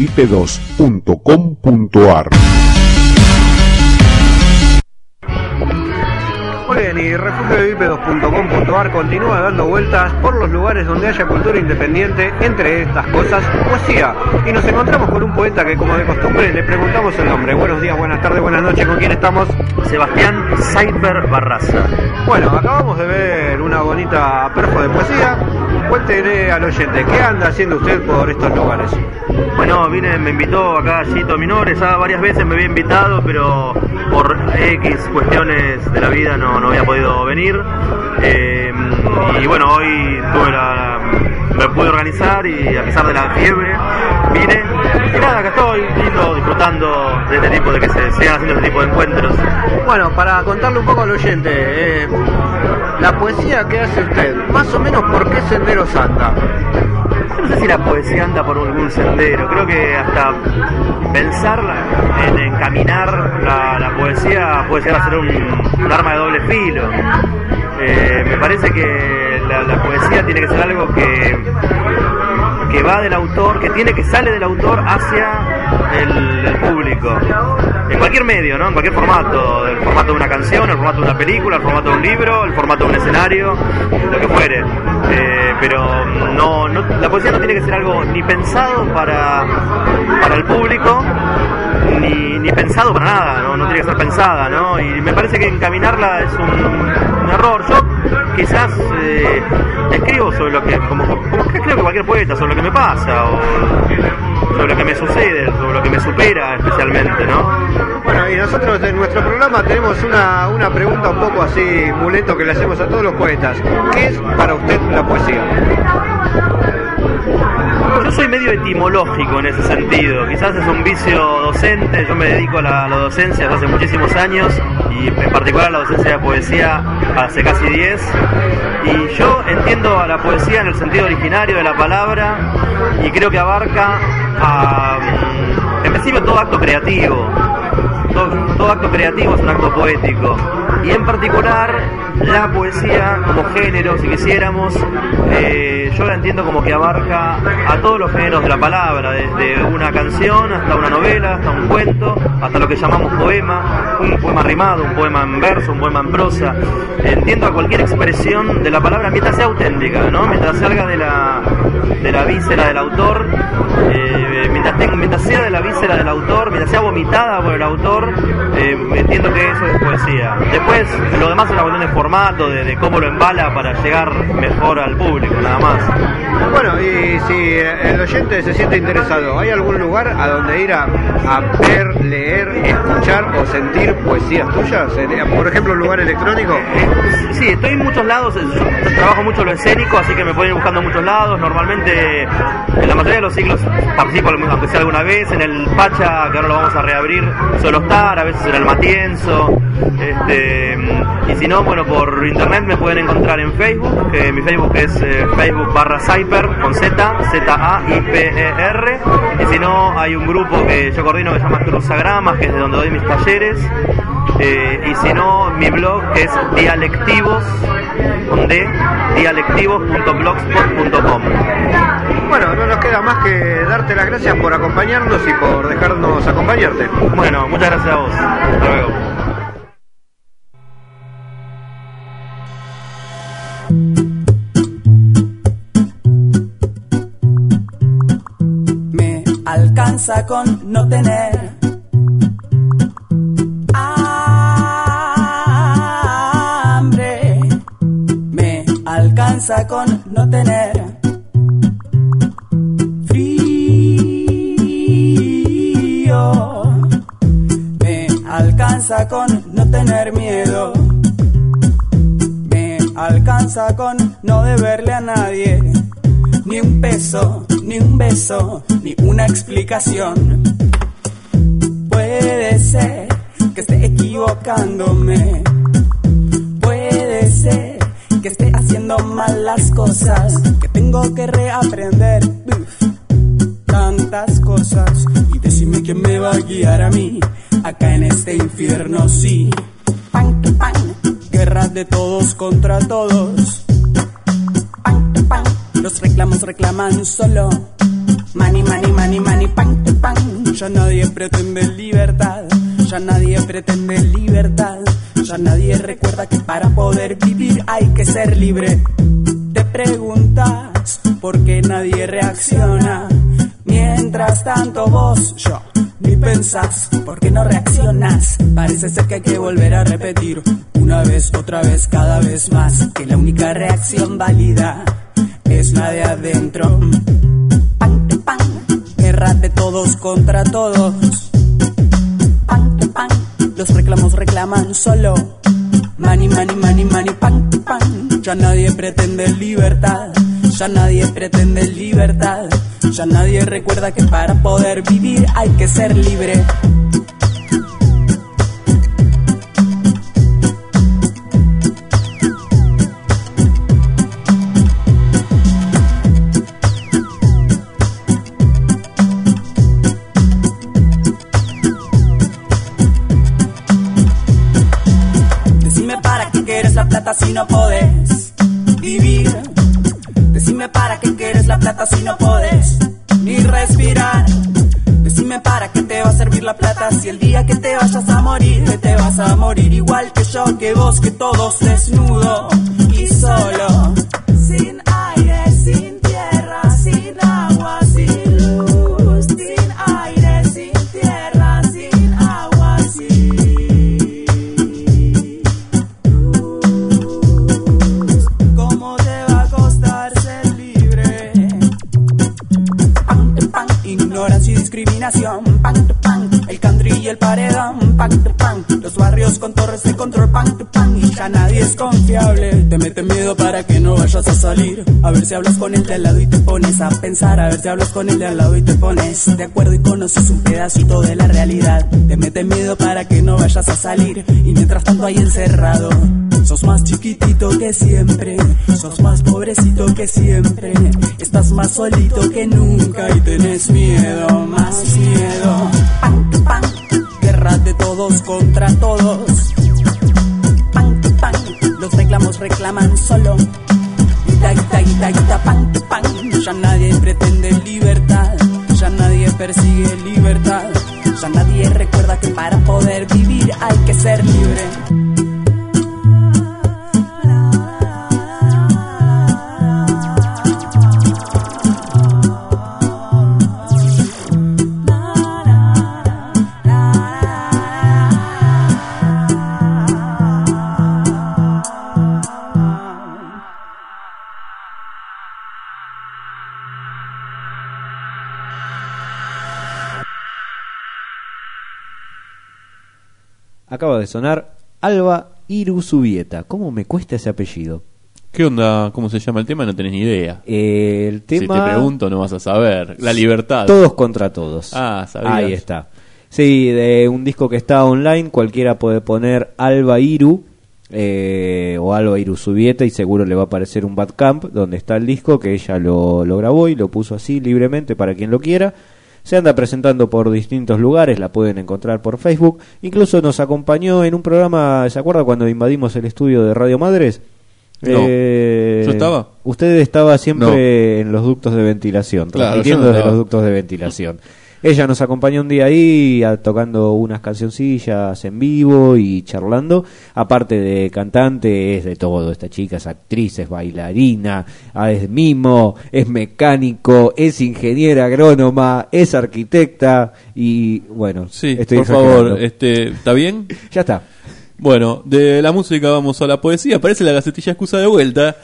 fue bien, y refugiodevipedos.com.ar continúa dando vueltas por los lugares donde haya cultura independiente, entre estas cosas, poesía. Y nos encontramos con un poeta que, como de costumbre, le preguntamos el nombre. Buenos días, buenas tardes, buenas noches, ¿con quién estamos? Sebastián Saiper Barraza. Bueno, acabamos de ver una bonita perfo de poesía. Cuéntele al oyente, ¿qué anda haciendo usted por estos lugares? Bueno, vine, me invitó acá Gito Minores, ah, varias veces me había invitado, pero por X cuestiones de la vida no, no había podido venir. Eh, y bueno, hoy tuve la, me pude organizar y a pesar de la fiebre vine. Y nada, acá estoy, lindo, disfrutando de este tipo, de que se sigan haciendo este tipo de encuentros. Bueno, para contarle un poco al oyente, eh, la poesía que hace usted, más o menos por qué senderos anda. No sé si la poesía anda por algún sendero, creo que hasta pensarla en encaminar la, poesía puede llegar a ser un, un arma de doble filo. Eh, me parece que la, la poesía tiene que ser algo que, que va del autor, que tiene que sale del autor hacia el, el público. En cualquier medio, ¿no? En cualquier formato, el formato de una canción, el formato de una película, el formato de un libro, el formato de un escenario, lo que fuere. Eh, pero no, no, la poesía no tiene que ser algo ni pensado para, para el público, ni, ni pensado para nada, ¿no? no tiene que ser pensada, ¿no? Y me parece que encaminarla es un, error. Yo quizás eh, escribo sobre lo que, como, como creo que cualquier poeta, sobre lo que me pasa, sobre lo que me sucede, sobre lo que me supera especialmente, ¿no? Bueno, y nosotros en nuestro programa tenemos una, una pregunta un poco así, muleto, que le hacemos a todos los poetas. ¿Qué es para usted la poesía? Yo soy medio etimológico en ese sentido. Quizás es un vicio docente, yo me dedico a la, a la docencia desde hace muchísimos años y en particular a la docencia de poesía hace casi 10. Y yo entiendo a la poesía en el sentido originario de la palabra y creo que abarca a, en principio todo acto creativo. Todo, todo acto creativo es un acto poético. Y en particular la poesía como género, si quisiéramos, eh, yo la entiendo como que abarca a todos los géneros de la palabra, desde una canción hasta una novela, hasta un cuento, hasta lo que llamamos poema, un poema rimado, un poema en verso, un poema en prosa. Entiendo a cualquier expresión de la palabra mientras sea auténtica, ¿no? mientras salga de la, de la víscera del autor, eh, mientras, tenga- mientras sea de la víscera del autor, mientras sea vomitada por el autor, eh, entiendo que eso es poesía. Después, lo demás es una cuestión de formato, de, de cómo lo embala para llegar mejor al público, nada más. Bueno, y si el oyente se siente interesado, ¿hay algún lugar a donde ir a, a ver, leer, escuchar o sentir poesías tuyas? Eh, Por ejemplo, un lugar electrónico. Sí, estoy en muchos lados, trabajo mucho lo escénico, así que me pueden ir buscando en muchos lados. Normalmente, en la mayoría de los ciclos participo, aunque sea alguna vez, en el Pacha, que ahora lo vamos a reabrir, suelo estar, a veces en el Matienzo. Este, y si no, bueno, por internet me pueden encontrar en Facebook, que mi Facebook es eh, Facebook barra Cyper con Z, Z-A-I-P-E-R. Y si no, hay un grupo que yo coordino que se llama Cruzagramas, que es de donde doy mis talleres. Eh, y si no, mi blog es dialectivos, con D, dialectivos.blogspot.com. Bueno, no nos queda más que darte las gracias por acompañarnos y por dejarnos acompañarte. Bueno, muchas gracias a vos. Hasta luego. me alcanza con no tener hambre, me alcanza con no tener alcanza con no tener miedo, me alcanza con no deberle a nadie ni un peso, ni un beso, ni una explicación. Puede ser que esté equivocándome. Puede ser que esté haciendo mal las cosas, que tengo que reaprender tantas cosas. Y decime quién me va a guiar a mí, acá en este infierno, sí. Pan, pan, guerra de todos contra todos. Pan, pan, los reclamos reclaman solo. Money, money, money, money, pan, pan. Ya nadie pretende libertad, ya nadie pretende libertad. Ya nadie recuerda que para poder vivir hay que ser libre. Te preguntas por qué nadie reacciona. Mientras tanto vos, yo, ni pensás, ¿por qué no reaccionas? Parece ser que hay que volver a repetir una vez, otra vez, cada vez más, que la única reacción válida es la de adentro. Pan, pan, guerra de todos contra todos. Pan, pan, los reclamos reclaman solo. Money, money, money, money, pan, pan. Ya nadie pretende libertad, ya nadie pretende libertad. Ya nadie recuerda que para poder vivir hay que ser libre. Decime para qué quieres la plata si no podés. Decime para qué quieres la plata si no podés ni respirar. Decime para qué te va a servir la plata si el día que te vayas a morir, que te vas a morir igual que yo, que vos, que todos desnudo y solo. Con torres de control, pan, tu pan, y ya nadie es confiable. Te mete miedo para que no vayas a salir. A ver si hablas con el de al lado y te pones a pensar. A ver si hablas con el de al lado y te pones de acuerdo y conoces un pedacito de la realidad. Te mete miedo para que no vayas a salir. Y mientras tanto ahí encerrado. Sos más chiquitito que siempre, sos más pobrecito que siempre, estás más solito que nunca y tenés miedo, más miedo. Pan, pan, de todos contra todos. Pan, pan, los reclamos reclaman solo. Pan, pan, ya nadie pretende libertad, ya nadie persigue libertad, ya nadie recuerda que para poder vivir hay que ser libre. Acaba de sonar Alba Iruzubieta. ¿Cómo me cuesta ese apellido? ¿Qué onda? ¿Cómo se llama el tema? No tenés ni idea. Eh, el tema... Si te pregunto no vas a saber. La libertad. Todos contra todos. Ah, sabías. Ahí está. Sí, de un disco que está online, cualquiera puede poner Alba Iru eh, o Alba Iru Subieta y seguro le va a aparecer un Badcamp donde está el disco que ella lo, lo grabó y lo puso así libremente para quien lo quiera. Se anda presentando por distintos lugares, la pueden encontrar por Facebook. Incluso nos acompañó en un programa, ¿se acuerda cuando invadimos el estudio de Radio Madres? No. Eh, ¿Yo estaba? Usted estaba siempre en los ductos de ventilación, Claro, transmitiendo no estaba. los ductos de ventilación. Ella nos acompañó un día ahí a- tocando unas cancioncillas en vivo y charlando. Aparte de cantante, es de todo. Esta chica es actriz, es bailarina, ah, es mimo, es mecánico, es ingeniera agrónoma, es arquitecta y bueno, Sí, estoy por favor, este, ¿está bien? Ya está. Bueno, de la música vamos a la poesía. Parece la gacetilla excusa de vuelta.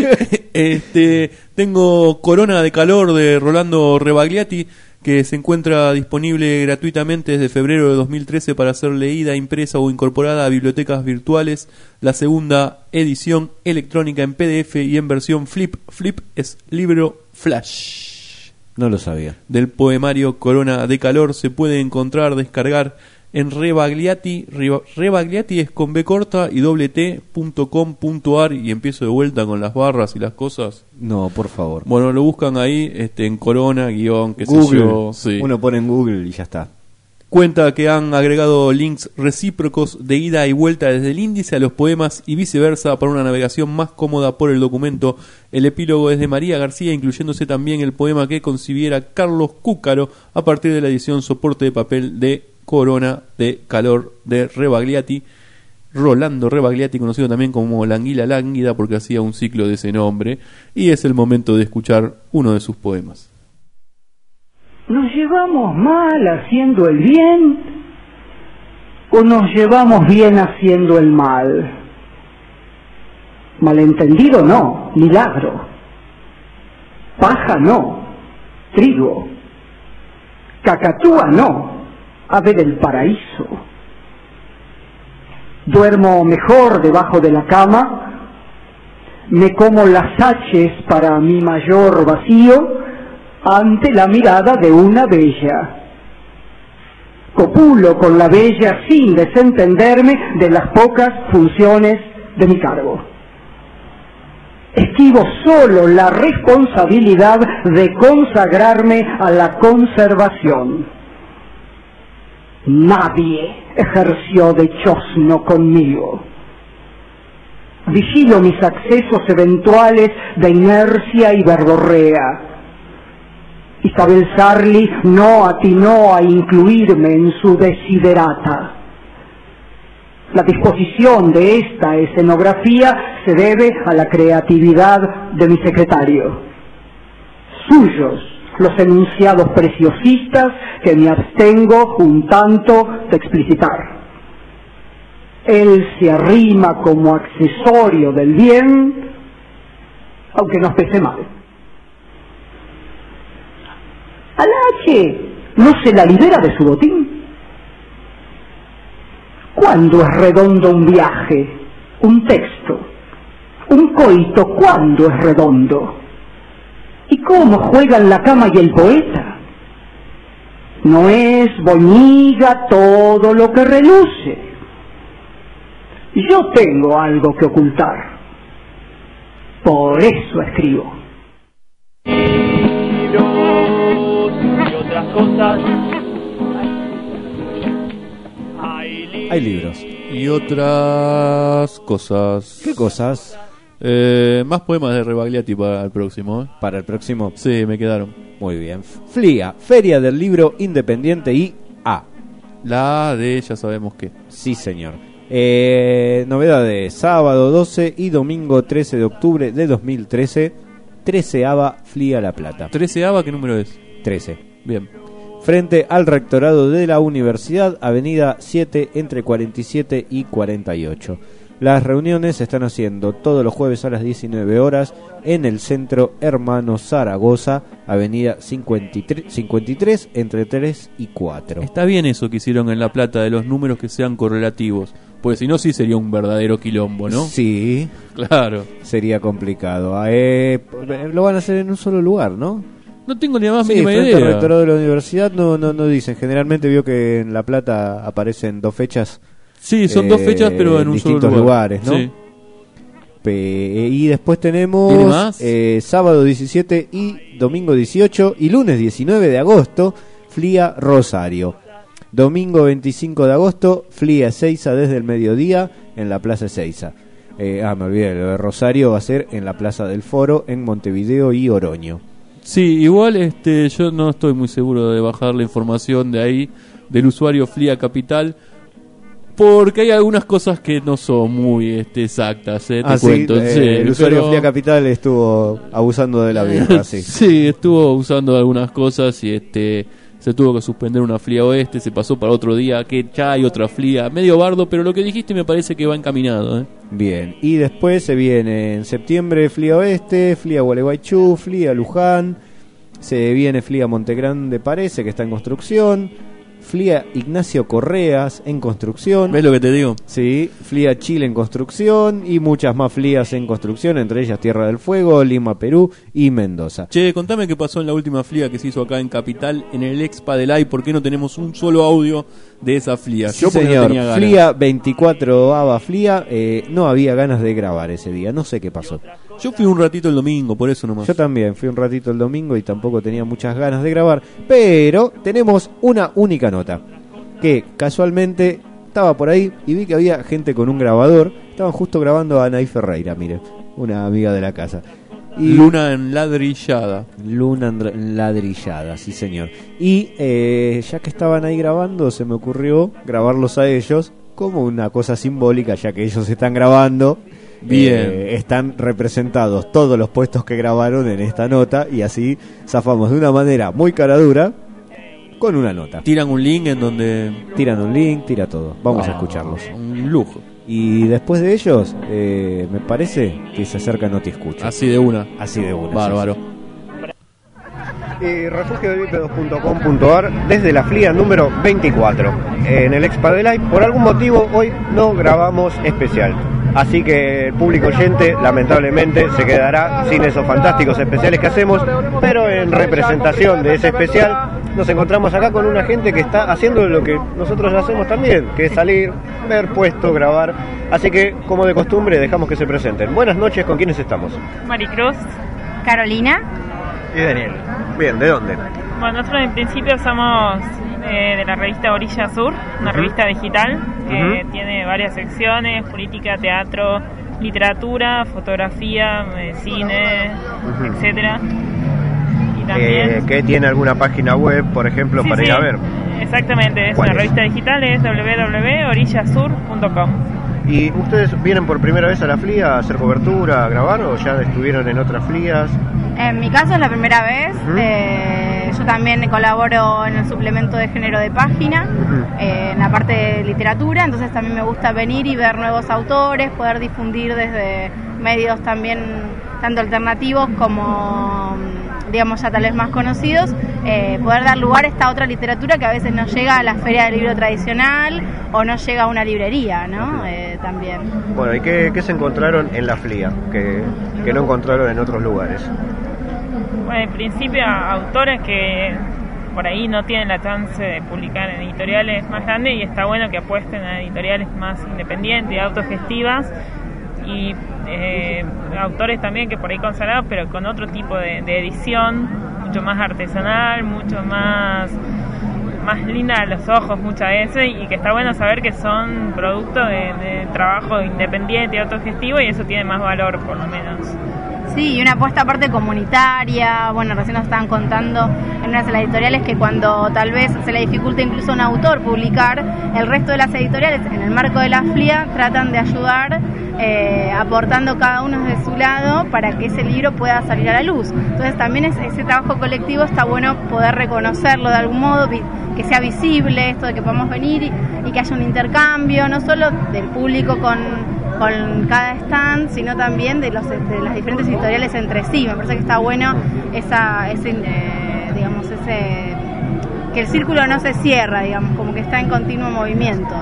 este, tengo Corona de Calor de Rolando Rebagliati, que se encuentra disponible gratuitamente desde febrero de 2013 para ser leída, impresa o incorporada a bibliotecas virtuales. La segunda edición electrónica en PDF y en versión Flip. Flip es libro Flash No lo sabía. del poemario Corona de Calor se puede encontrar, descargar en Rebagliati. Reba- Rebagliati es con B corta y doble T punto com punto ar y empiezo de vuelta con las barras y las cosas. No, por favor. Bueno, lo buscan ahí este, en Corona, guion, qué sé Google. yo. sí. Uno pone en Google y ya está. Cuenta que han agregado links recíprocos de ida y vuelta desde el índice a los poemas y viceversa para una navegación más cómoda por el documento. El epílogo es de María García, incluyéndose también el poema que concibiera Carlos Cúcaro a partir de la edición soporte de papel de Corona de Calor de Rebagliati. Rolando Rebagliati, conocido también como Languila Lánguida porque hacía un ciclo de ese nombre. Y es el momento de escuchar uno de sus poemas. ¿Nos llevamos mal haciendo el bien o nos llevamos bien haciendo el mal? Malentendido no, milagro. Paja no, trigo. Cacatúa no, ave del paraíso. Duermo mejor debajo de la cama, me como las haches para mi mayor vacío ante la mirada de una bella. Copulo con la bella sin desentenderme de las pocas funciones de mi cargo. Esquivo solo la responsabilidad de consagrarme a la conservación. Nadie ejerció de chosno conmigo. Vigilo mis accesos eventuales de inercia y verborrea. Isabel Sarli no atinó a incluirme en su desiderata. La disposición de esta escenografía se debe a la creatividad de mi secretario. Suyos los enunciados preciosistas que me abstengo un tanto de explicitar. Él se arrima como accesorio del bien, aunque nos pese mal. A la H no se la libera de su botín. ¿cuándo es redondo un viaje? Un texto. Un coito, ¿cuándo es redondo? ¿Y cómo juegan la cama y el poeta? No es boñiga todo lo que reluce. Yo tengo algo que ocultar. Por eso escribo. y otras cosas. Hay libros. Y otras cosas. ¿Qué cosas? Eh, más poemas de Rebagliati para el próximo. ¿eh? Para el próximo. Sí, me quedaron. Muy bien. FLIA, Feria del Libro Independiente y A. La de ya sabemos qué. Sí, señor. Eh, novedades, sábado 12 y domingo 13 de octubre de 2013, 13 ABA FLIA La Plata. ¿13 ABA qué número es? 13. Bien. Frente al rectorado de la universidad, avenida 7 entre 47 y 48. Las reuniones se están haciendo todos los jueves a las 19 horas en el centro Hermano Zaragoza, avenida 53, 53 entre 3 y 4. Está bien eso que hicieron en La Plata de los números que sean correlativos. Porque si no, sí sería un verdadero quilombo, ¿no? Sí. Claro. Sería complicado. Ah, eh, lo van a hacer en un solo lugar, ¿no? No tengo ni más Sí, mínima idea. al rectorado de la universidad no, no, no dicen. Generalmente vio que en La Plata aparecen dos fechas. Sí, son dos fechas, pero en un solo distintos lugar. lugares, ¿no? Sí. Pe- y después tenemos eh, sábado 17 y domingo 18 y lunes 19 de agosto, Flia Rosario. Domingo 25 de agosto, Flia Seiza desde el mediodía en la Plaza Seiza. Eh, ah, me olvidé, lo de Rosario va a ser en la Plaza del Foro, en Montevideo y Oroño. Sí, igual este, yo no estoy muy seguro de bajar la información de ahí, del usuario Flia Capital, porque hay algunas cosas que no son muy este, exactas, eh, te Ah, sí, cuento. eh, sí, el usuario pero- Flia Capital estuvo abusando de la birra, sí. sí, estuvo usando algunas cosas y este se tuvo que suspender una flia oeste, se pasó para otro día, que ya hay otra flia, medio bardo, pero lo que dijiste me parece que va encaminado. ¿eh? Bien, y después se viene en septiembre Flia Oeste, Flia Gualeguaychú, Flia Luján, se viene Flia Montegrande, parece que está en construcción, Flia Ignacio Correas en construcción. ¿Ves lo que te digo? Sí, Flia Chile en construcción y muchas más Flias en construcción, entre ellas Tierra del Fuego, Lima, Perú y Mendoza. Che, contame qué pasó en la última flia que se hizo acá en Capital, en el Expa del AI, ¿por qué no tenemos un solo audio de esa flia? Sí, Yo porque no señor, tenía. Flia 24 Ava Flia, eh, no había ganas de grabar ese día, no sé qué pasó. Yo fui un ratito el domingo, por eso nomás. Yo también fui un ratito el domingo y tampoco tenía muchas ganas de grabar, pero tenemos una única nota, que casualmente estaba por ahí y vi que había gente con un grabador, estaban justo grabando a Anaí Ferreira, mire, una amiga de la casa. Y Luna enladrillada. Luna andr- ladrillada, sí señor. Y eh, ya que estaban ahí grabando, se me ocurrió grabarlos a ellos como una cosa simbólica, ya que ellos están grabando. Bien. eh, están representados todos los puestos que grabaron en esta nota y así zafamos de una manera muy cara dura con una nota. Tiran un link en donde... Tiran un link, tira todo. Vamos a Ah, escucharlos. Un lujo. Y después de ellos, eh, me parece que se acerca No Te Escucho. Así de una. Así de una. Bárbaro. Y refugiodebípedos.com.ar desde la FLIA número 24 en el Expa del Live. Por algún motivo hoy no grabamos especial. Así que el público oyente lamentablemente se quedará sin esos fantásticos especiales que hacemos, pero en representación de ese especial nos encontramos acá con una gente que está haciendo lo que nosotros hacemos también, que es salir, ver puesto, grabar. Así que como de costumbre dejamos que se presenten. Buenas noches, ¿con quiénes estamos? Maricruz. Carolina. Y Daniel. Bien, ¿de dónde? Bueno, nosotros en principio somos eh, de la revista Orilla Sur, una revista digital que tiene varias secciones, política, teatro, literatura, fotografía, cine, Ujú. etcétera. Y Eh, que tiene alguna página web, por ejemplo, Sí, para sí, ir a ver. Exactamente, es ¿Cuál una es? revista digital, es www.orillasur.com. ¿Y ustedes vienen por primera vez a la FLIA a hacer cobertura, a grabar o ya estuvieron en otras FLIAs? En mi caso es la primera vez. eh, yo también colaboro en el suplemento de género de página, eh, en la parte de literatura, entonces también me gusta venir y ver nuevos autores, poder difundir desde medios también tanto alternativos como digamos, ya tal vez más conocidos, eh, poder dar lugar a esta otra literatura que a veces no llega a la feria del libro tradicional o no llega a una librería, ¿no? Eh, también. Bueno, ¿y qué, qué se encontraron en la FLIA que, que no encontraron en otros lugares? Bueno, en principio autores que por ahí no tienen la chance de publicar en editoriales más grandes y está bueno que apuesten a editoriales más independientes y autogestivas y eh, autores también que por ahí consagrados pero con otro tipo de, edición mucho más artesanal, mucho más más linda a los ojos muchas veces y que está bueno saber que son producto de, de trabajo independiente autogestivo y eso tiene más valor por lo menos. Sí, y una apuesta aparte comunitaria. Bueno, recién nos estaban contando en una de las editoriales que cuando tal vez se le dificulta incluso a un autor publicar, el resto de las editoriales, en el marco de la FLIA, tratan de ayudar eh, aportando cada uno de su lado para que ese libro pueda salir a la luz. Entonces también es, ese trabajo colectivo está bueno poder reconocerlo de algún modo, que sea visible esto de que podamos venir y que haya un intercambio, no solo del público con, con cada stand, sino también de, los, de las diferentes editoriales entre sí. Me parece que está bueno esa, ese, eh, digamos, ese que el círculo no se cierra, digamos, como que está en continuo movimiento.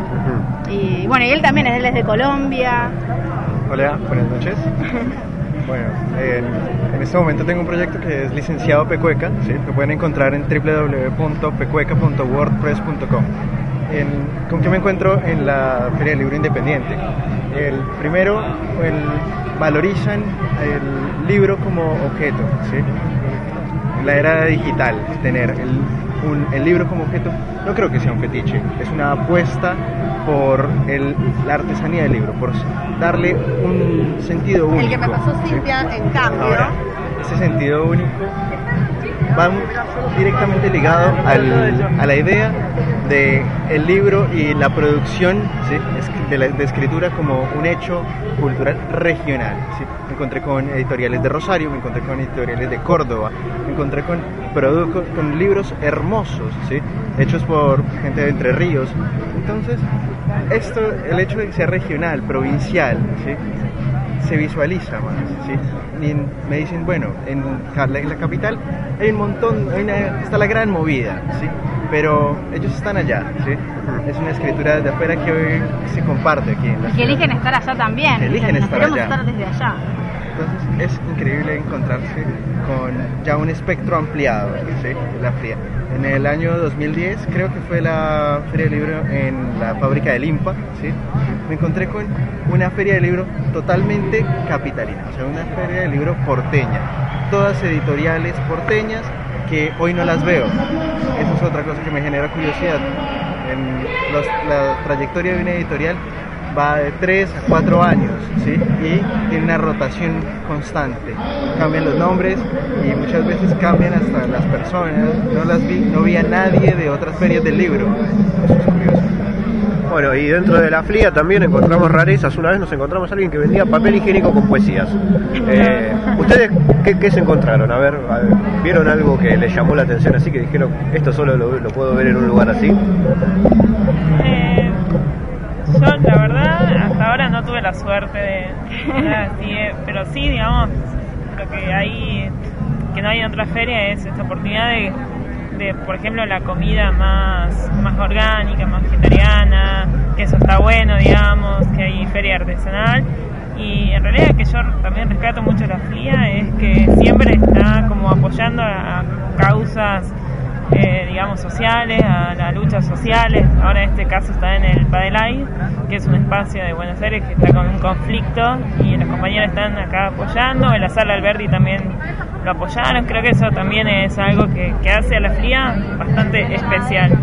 Y bueno, y él también, él es de Colombia. Hola, buenas noches. Bueno, en, en este momento tengo un proyecto que es licenciado Pecueca, ¿sí? lo pueden encontrar en www.pecueca.wordpress.com. En- ¿Con qué me encuentro en la Feria del Libro Independiente? El primero, el, valorizan el libro como objeto, ¿sí? La era digital, tener el, un- el libro como objeto, no creo que sea un fetiche, es una apuesta por el- la artesanía del libro, por darle un sentido único. El que me pasó ¿sí? Cintia, en cambio, Ahora, ese sentido único va directamente ligado al- a la idea de el libro y la producción de, la, de escritura como un hecho cultural regional. Me encontré con editoriales de Rosario, me encontré con editoriales de Córdoba, me encontré con, con libros hermosos, ¿sí? hechos por gente de Entre Ríos. Entonces, esto, el hecho de que sea regional, provincial, ¿sí? se visualiza más. me dicen, bueno, en la, en la capital hay un montón, hay una- está la gran movida, ¿sí? pero ellos están allá. ¿sí? Es una escritura de afuera que hoy se comparte aquí en la Y que eligen estar allá también. Que eligen Nos estar allá. estar desde allá. Entonces es increíble encontrarse con ya un espectro ampliado, ¿sí? la fría. En el año 2010 creo que fue la feria de libro en la fábrica de Limpa, ¿sí? me encontré con una feria de libro totalmente capitalina, o sea, una feria de libro porteña, todas editoriales porteñas que hoy no las veo. Eso es otra cosa que me genera curiosidad. La trayectoria de una editorial va de 3 a 4 años. Y tiene una rotación constante. Cambian los nombres y muchas veces cambian hasta las personas. No las vi, no vi a nadie de otras ferias del libro. Bueno, y dentro de la FLIA también encontramos rarezas. Una vez nos encontramos a alguien que vendía papel higiénico con poesías. Eh, ¿Ustedes qué, qué se encontraron? A ver, ¿vieron algo que les llamó la atención así que dijeron, esto solo lo, puedo ver en un lugar así? Eh, yo la verdad hasta ahora no tuve la suerte de así, eh, pero sí, digamos, lo que hay, que no hay en otra feria es esta oportunidad de, por ejemplo, la comida más, más orgánica, más vegetariana, que eso está bueno, digamos, que hay feria artesanal. Y en realidad que yo también rescato mucho la FLIA es que siempre está como apoyando a causas eh, digamos, sociales, a las luchas sociales. Ahora en este caso está en el Padelay, que es un espacio de Buenos Aires que está con un conflicto y los compañeros están acá apoyando. En la sala Alberti también lo apoyaron. Creo que eso también es algo que, que hace a la fría bastante especial.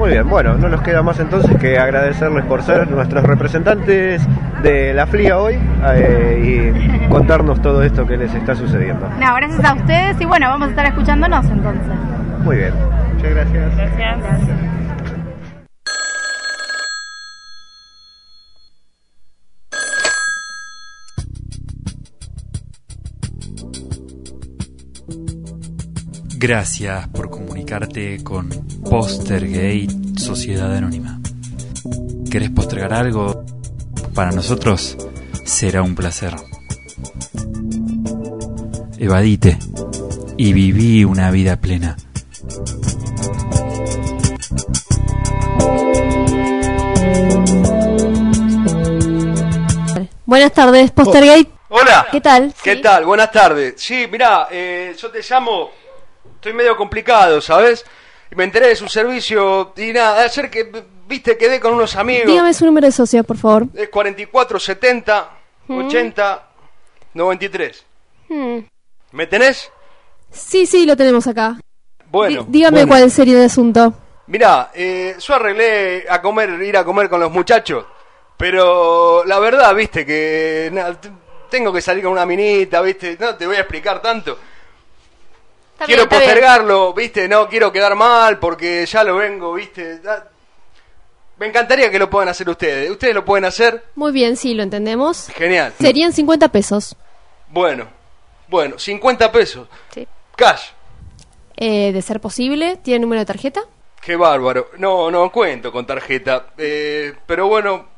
Muy bien, bueno, no nos queda más entonces que agradecerles por ser nuestros representantes de la FLIA hoy eh, y contarnos todo esto que les está sucediendo. No, gracias a ustedes y bueno, vamos a estar escuchándonos entonces. Muy bien. Muchas gracias. Gracias. Gracias por comunicarte con Postergate Sociedad Anónima. ¿Querés postergar algo? Para nosotros será un placer. Evadite. y viví una vida plena. Buenas tardes, Postergate. Hola. ¿Qué tal? ¿Qué tal? Buenas tardes. Sí, mira, eh, yo te llamo, estoy medio complicado, ¿sabes? Me enteré de su servicio y nada, ayer que, viste, quedé con unos amigos. Dígame su número de socio, por favor. Es 44 70 Mm. 80 93. Hmm. ¿Me tenés? Sí, sí, lo tenemos acá. Bueno. Di- dígame bueno. cuál sería el asunto. Mirá, eh, yo arreglé a comer, ir a comer con los muchachos, pero la verdad, viste, que na- tengo que salir con una minita, viste, no te voy a explicar tanto. Está quiero bien, postergarlo, viste, no quiero quedar mal porque ya lo vengo, viste. Me encantaría que lo puedan hacer ustedes. ¿Ustedes lo pueden hacer? Muy bien, sí, lo entendemos. Genial. Serían 50 pesos. Bueno, bueno, 50 pesos. Sí. Cash. Eh, de ser posible, ¿tiene número de tarjeta? Qué bárbaro. No, no cuento con tarjeta. Eh, pero bueno,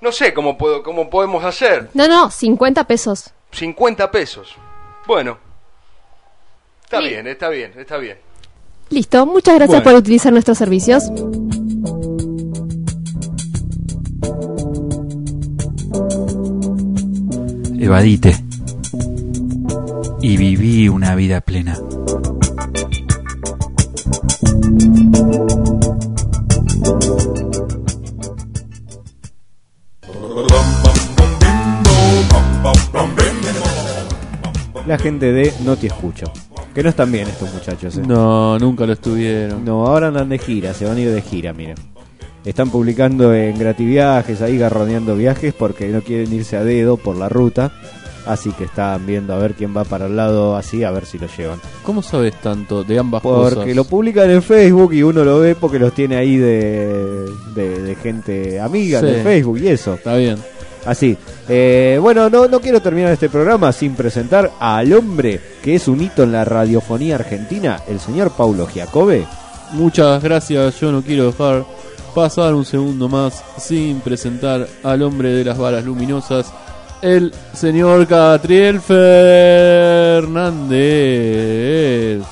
no sé cómo, puedo, cómo podemos hacer. No, no, 50 pesos. 50 pesos. Bueno. Está bien, está bien, está bien. Listo, muchas gracias Bueno. por utilizar nuestros servicios. Evadite y viví una vida plena. La gente de No Te Escucho. Que no están bien estos muchachos. ¿eh? No, nunca lo estuvieron. No, ahora andan de gira, se van a ir de gira, miren. Están publicando en Grativiajes, ahí garroneando viajes porque no quieren irse a dedo por la ruta. Así que están viendo a ver quién va para el lado así, a ver si lo llevan. ¿Cómo sabes tanto de ambas Porque cosas? lo publican en Facebook y uno lo ve porque los tiene ahí de, de, de gente amiga Sí. de Facebook y eso. Está bien. Así. Eh, bueno, no, no quiero terminar este programa sin presentar al hombre que es un hito en la radiofonía argentina, el señor Paulo Giacobbe. Muchas gracias, yo no quiero dejar pasar un segundo más sin presentar al hombre de las varas luminosas, el señor Catriel Fernández.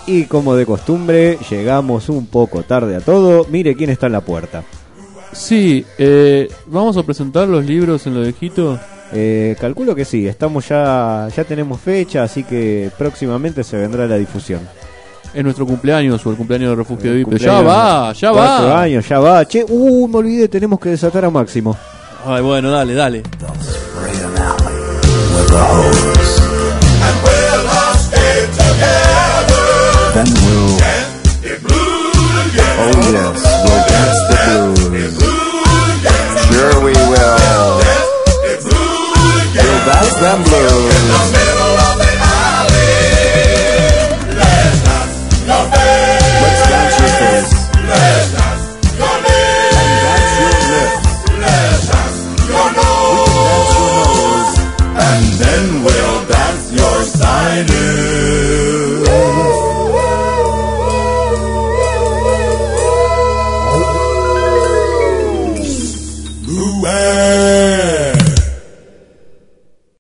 Y como de costumbre, llegamos un poco tarde a todo. Mire quién está en la puerta. Sí, eh, vamos a presentar los libros en lo de Jito. Eh, calculo que sí, estamos ya, ya tenemos fecha, así que próximamente se vendrá la difusión. Es nuestro cumpleaños o el cumpleaños de Refugio Vipe. Ya va, ya Cuatro va. años, ya va. Che, uh, me olvidé, tenemos que desatar a Máximo. Ay, bueno, dale, dale. That's them blues.